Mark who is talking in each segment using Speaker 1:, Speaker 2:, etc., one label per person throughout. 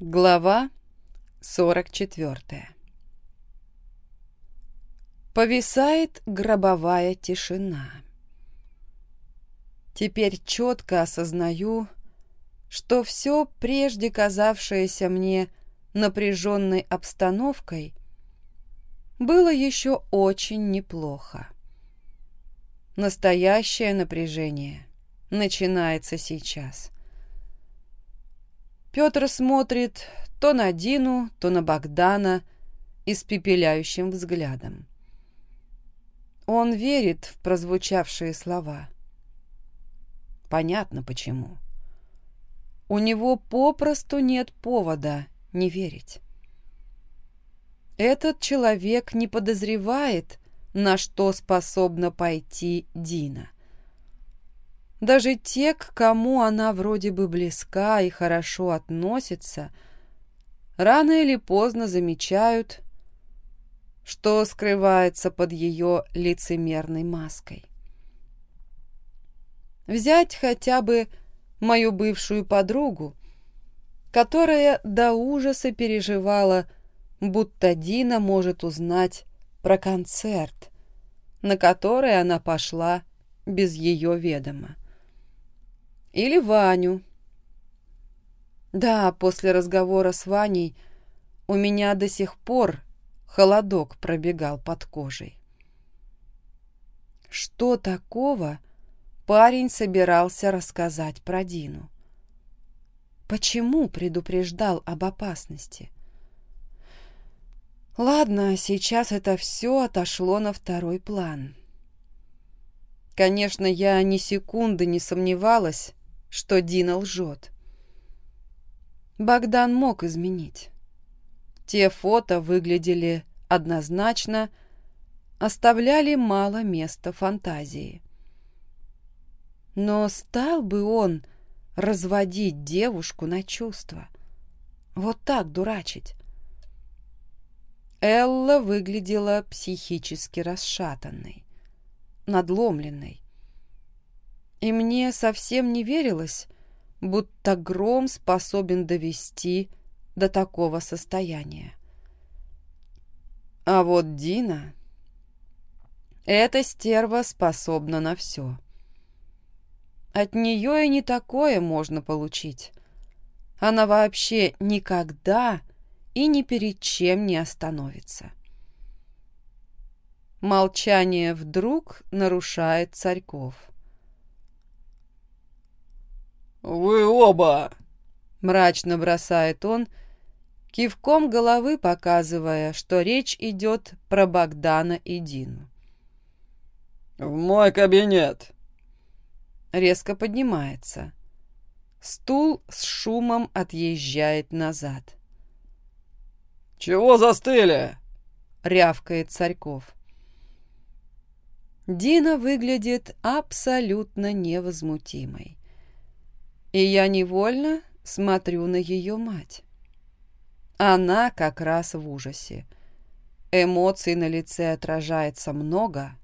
Speaker 1: Глава 44 Повисает гробовая тишина. Теперь четко осознаю, что все прежде казавшееся мне напряженной обстановкой было еще очень неплохо. Настоящее напряжение начинается сейчас. Петр смотрит то на Дину, то на Богдана испепеляющим взглядом. Он верит в прозвучавшие слова. Понятно почему. У него попросту нет повода не верить. Этот человек не подозревает, на что способна пойти Дина. Даже те, к кому она вроде бы близка и хорошо относится, рано или поздно замечают, что скрывается под ее лицемерной маской. Взять хотя бы мою бывшую подругу, которая до ужаса переживала, будто Дина может узнать про концерт, на который она пошла без ее ведома. Или Ваню. Да, после разговора с Ваней у меня до сих пор холодок пробегал под кожей. Что такого парень собирался рассказать про Дину? Почему предупреждал об опасности? Ладно, сейчас это все отошло на второй план. Конечно, я ни секунды не сомневалась, что Дина лжет. Богдан мог изменить. Те фото выглядели однозначно, оставляли мало места фантазии. Но стал бы он разводить девушку на чувства? Вот так дурачить? Элла выглядела психически расшатанной, надломленной и мне совсем не верилось, будто гром способен довести до такого состояния. А вот Дина... Эта стерва способна на все. От нее и не такое можно получить. Она вообще никогда и ни перед чем не остановится. Молчание вдруг нарушает Царьков.
Speaker 2: «Вы оба!»
Speaker 1: — мрачно бросает он, кивком головы показывая, что речь идет про Богдана и Дину.
Speaker 2: «В мой кабинет!»
Speaker 1: Резко поднимается. Стул с шумом отъезжает назад.
Speaker 2: «Чего застыли?»
Speaker 1: — рявкает Царьков. Дина выглядит абсолютно невозмутимой и я невольно смотрю на ее мать. Она как раз в ужасе. Эмоций на лице отражается много,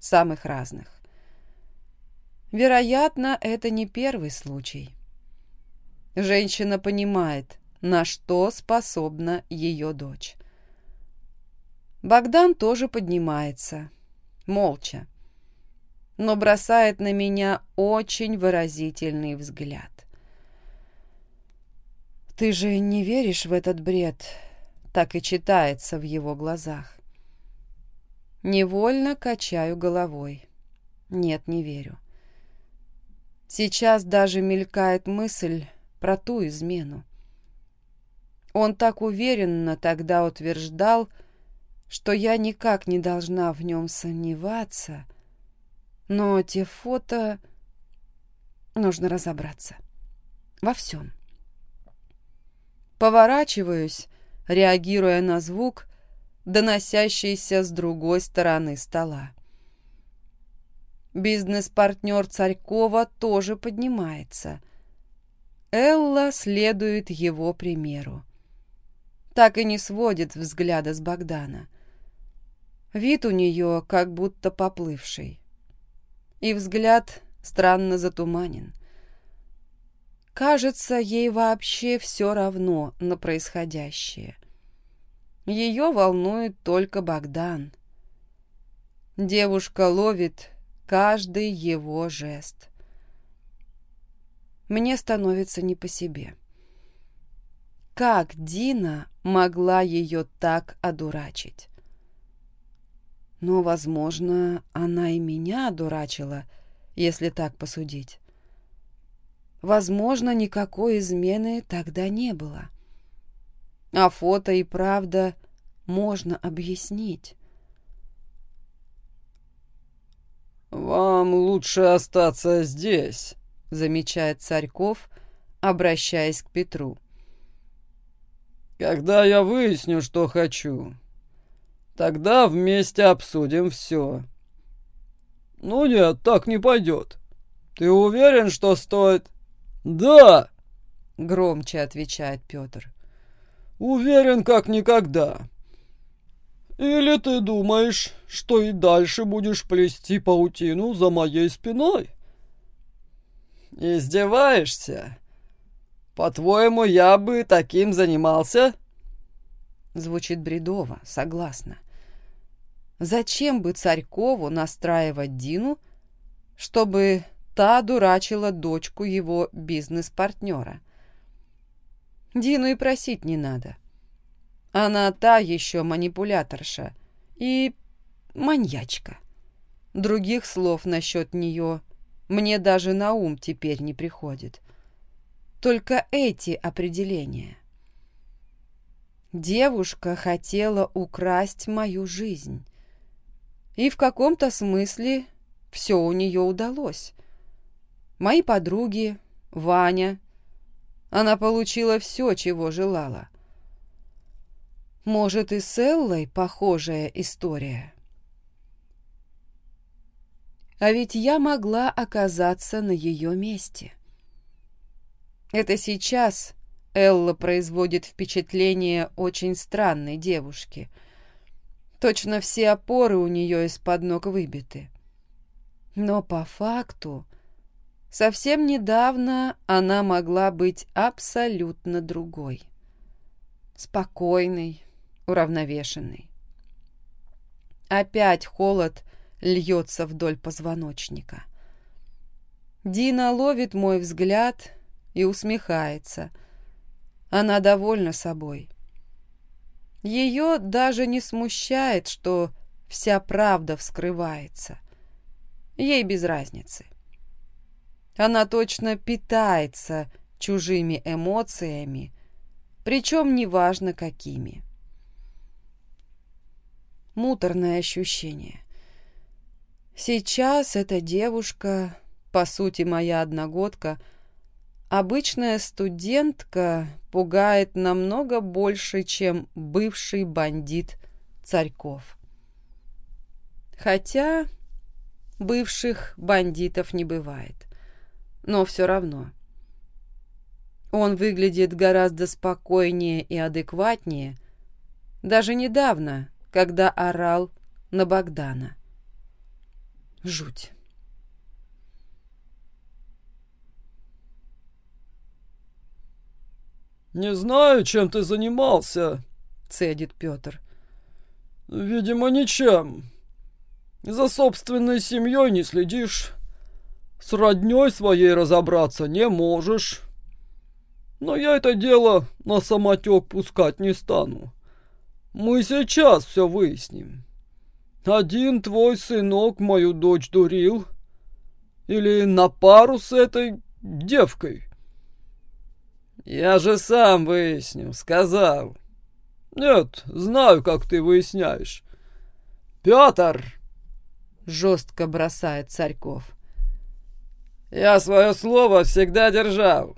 Speaker 1: самых разных. Вероятно, это не первый случай. Женщина понимает, на что способна ее дочь. Богдан тоже поднимается, молча, но бросает на меня очень выразительный взгляд. «Ты же не веришь в этот бред?» Так и читается в его глазах. Невольно качаю головой. Нет, не верю. Сейчас даже мелькает мысль про ту измену. Он так уверенно тогда утверждал, что я никак не должна в нем сомневаться, но те фото... Нужно разобраться. Во всем. Поворачиваюсь, реагируя на звук, доносящийся с другой стороны стола. Бизнес-партнер Царькова тоже поднимается. Элла следует его примеру. Так и не сводит взгляда с Богдана. Вид у нее как будто поплывший. И взгляд странно затуманен. Кажется, ей вообще все равно на происходящее. Ее волнует только Богдан. Девушка ловит каждый его жест. Мне становится не по себе. Как Дина могла ее так одурачить? Но, возможно, она и меня одурачила, если так посудить. Возможно, никакой измены тогда не было. А фото и правда можно объяснить.
Speaker 2: «Вам лучше остаться здесь», — замечает
Speaker 1: Царьков, обращаясь к Петру.
Speaker 2: «Когда я выясню, что хочу, тогда вместе обсудим все». «Ну нет, так не пойдет. Ты уверен, что стоит...» «Да!»
Speaker 1: — громче отвечает Петр.
Speaker 2: «Уверен, как никогда. Или ты думаешь, что и дальше будешь плести паутину за моей спиной?» «Издеваешься? По-твоему, я бы таким занимался?»
Speaker 1: Звучит бредово, согласна. Зачем бы Царькову настраивать Дину, чтобы та дурачила дочку его бизнес-партнера. Дину и просить не надо. Она та еще манипуляторша и маньячка. Других слов насчет нее мне даже на ум теперь не приходит. Только эти определения. Девушка хотела украсть мою жизнь. И в каком-то смысле все у нее удалось мои подруги, Ваня. Она получила все, чего желала. Может, и с Эллой похожая история. А ведь я могла оказаться на ее месте. Это сейчас Элла производит впечатление очень странной девушки. Точно все опоры у нее из-под ног выбиты. Но по факту Совсем недавно она могла быть абсолютно другой. Спокойной, уравновешенной. Опять холод льется вдоль позвоночника. Дина ловит мой взгляд и усмехается. Она довольна собой. Ее даже не смущает, что вся правда вскрывается. Ей без разницы. Она точно питается чужими эмоциями, причем неважно какими. Муторное ощущение. Сейчас эта девушка, по сути моя одногодка, обычная студентка пугает намного больше, чем бывший бандит Царьков. Хотя бывших бандитов не бывает но все равно. Он выглядит гораздо спокойнее и адекватнее, даже недавно, когда орал на Богдана. Жуть.
Speaker 2: «Не знаю, чем ты занимался», —
Speaker 1: цедит Петр.
Speaker 2: «Видимо, ничем. За собственной семьей не следишь. С роднёй своей разобраться не можешь. Но я это дело на самотек пускать не стану. Мы сейчас все выясним. Один твой сынок мою дочь дурил. Или на пару с этой девкой. Я же сам выяснил, сказал. Нет, знаю, как ты выясняешь. Петр!
Speaker 1: Жестко бросает Царьков.
Speaker 2: Я свое слово всегда держал.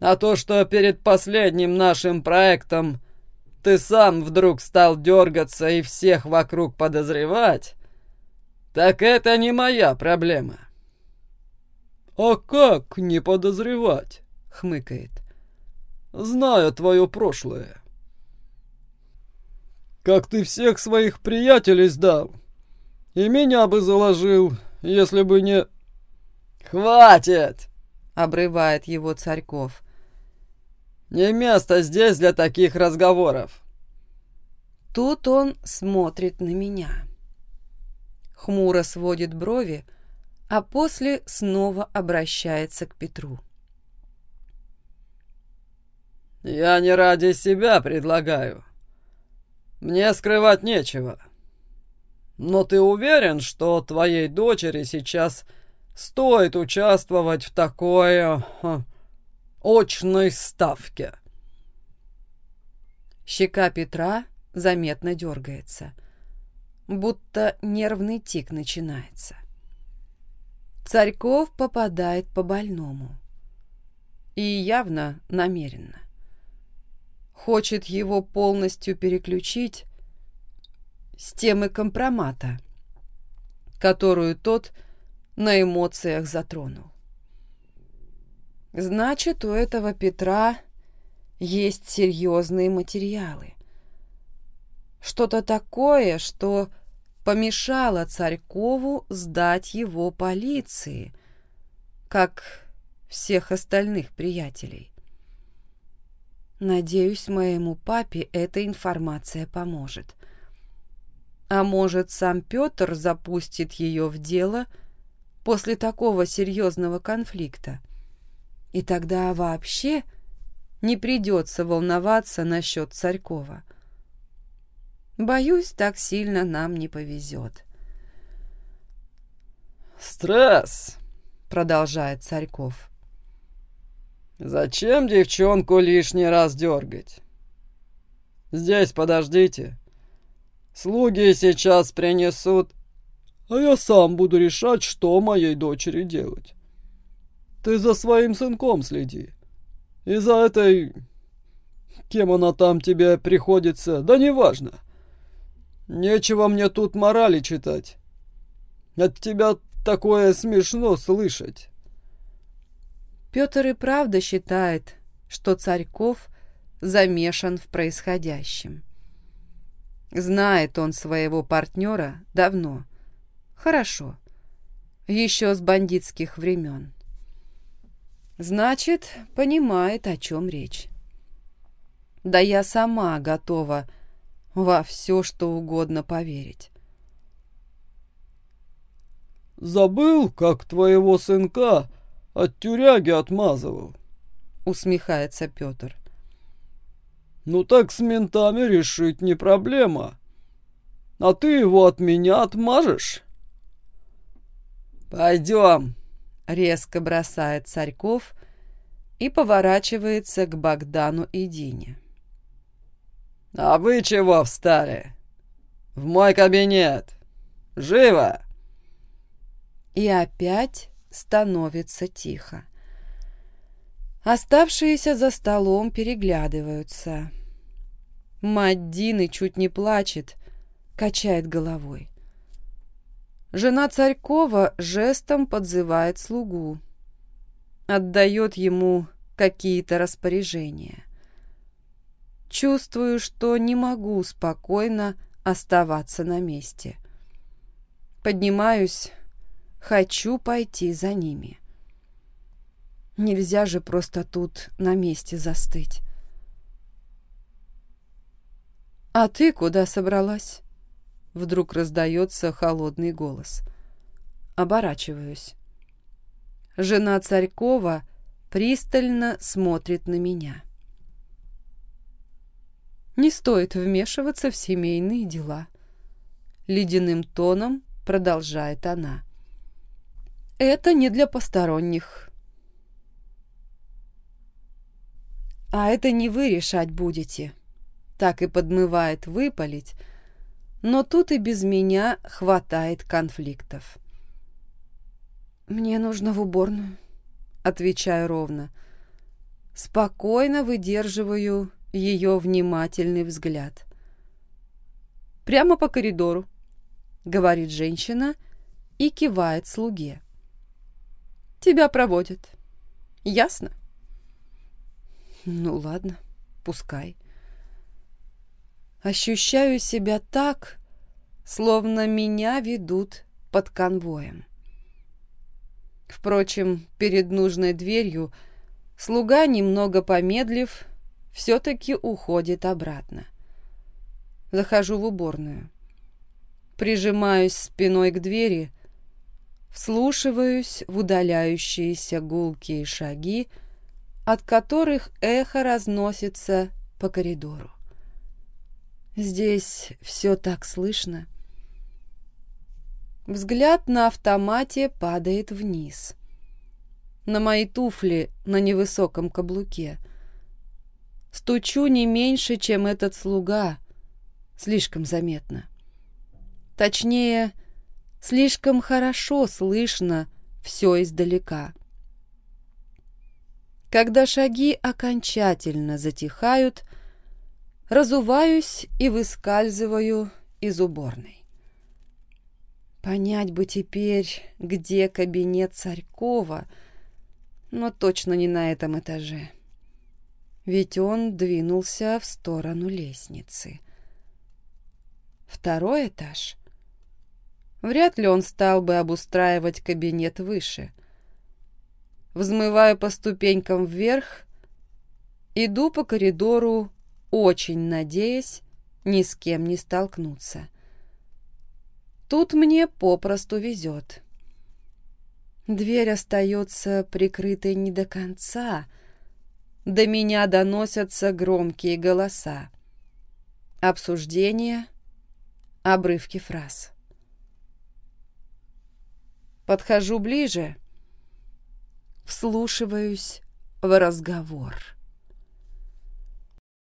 Speaker 2: А то, что перед последним нашим проектом ты сам вдруг стал дергаться и всех вокруг подозревать, так это не моя проблема. А как не подозревать? Хмыкает. Знаю твое прошлое. Как ты всех своих приятелей сдал. И меня бы заложил, если бы не... «Хватит!»
Speaker 1: обрывает его Царьков.
Speaker 2: «Не место здесь для таких разговоров».
Speaker 1: Тут он смотрит на меня. Хмуро сводит брови, а после снова обращается к Петру.
Speaker 2: «Я не ради себя предлагаю. Мне скрывать нечего. Но ты уверен, что твоей дочери сейчас стоит участвовать в такой ха, очной ставке?»
Speaker 1: Щека Петра заметно дергается, будто нервный тик начинается. Царьков попадает по больному. И явно намеренно хочет его полностью переключить с темы компромата, которую тот на эмоциях затронул. Значит, у этого Петра есть серьезные материалы. Что-то такое, что помешало Царькову сдать его полиции, как всех остальных приятелей. Надеюсь, моему папе эта информация поможет. А может, сам Петр запустит ее в дело после такого серьезного конфликта. И тогда вообще не придется волноваться насчет Царькова. Боюсь, так сильно нам не повезет.
Speaker 2: «Стресс!» — продолжает Царьков. «Зачем девчонку лишний раз дергать? Здесь подождите. Слуги сейчас принесут, а я сам буду решать, что моей дочери делать. Ты за своим сынком следи. И за этой... Кем она там тебе приходится, да неважно. Нечего мне тут морали читать. От тебя такое смешно слышать».
Speaker 1: Петр и правда считает, что Царьков замешан в происходящем. Знает он своего партнера давно. Хорошо. Еще с бандитских времен. Значит, понимает, о чем речь. Да я сама готова во все, что угодно поверить.
Speaker 2: «Забыл, как твоего сынка от тюряги отмазывал.
Speaker 1: Усмехается Петр.
Speaker 2: Ну так с ментами решить не проблема. А ты его от меня отмажешь? Пойдем, резко бросает Царьков и поворачивается к Богдану и Дине. «А вы чего встали? В мой кабинет! Живо!»
Speaker 1: И опять становится тихо. Оставшиеся за столом переглядываются. Мать Дины чуть не плачет, качает головой. Жена Царькова жестом подзывает слугу. Отдает ему какие-то распоряжения. Чувствую, что не могу спокойно оставаться на месте. Поднимаюсь, Хочу пойти за ними. Нельзя же просто тут на месте застыть. «А ты куда собралась?» Вдруг раздается холодный голос. Оборачиваюсь. Жена Царькова пристально смотрит на меня. Не стоит вмешиваться в семейные дела. Ледяным тоном продолжает она. Это не для посторонних. А это не вы решать будете. Так и подмывает выпалить, но тут и без меня хватает конфликтов. «Мне нужно в уборную», — отвечаю ровно. Спокойно выдерживаю ее внимательный взгляд. «Прямо по коридору», — говорит женщина и кивает слуге. Тебя проводят. Ясно? Ну ладно, пускай. Ощущаю себя так, словно меня ведут под конвоем. Впрочем, перед нужной дверью слуга, немного помедлив, все-таки уходит обратно. Захожу в уборную. Прижимаюсь спиной к двери, вслушиваюсь в удаляющиеся гулкие шаги, от которых эхо разносится по коридору. Здесь все так слышно. Взгляд на автомате падает вниз. На мои туфли на невысоком каблуке. Стучу не меньше, чем этот слуга. Слишком заметно. Точнее, слишком хорошо слышно все издалека. Когда шаги окончательно затихают, разуваюсь и выскальзываю из уборной. Понять бы теперь, где кабинет Царькова, но точно не на этом этаже. Ведь он двинулся в сторону лестницы. Второй этаж. Вряд ли он стал бы обустраивать кабинет выше. Взмываю по ступенькам вверх, иду по коридору очень надеясь ни с кем не столкнуться. Тут мне попросту везет. Дверь остается прикрытой не до конца. До меня доносятся громкие голоса. Обсуждения, обрывки фраз. Подхожу ближе, вслушиваюсь в разговор.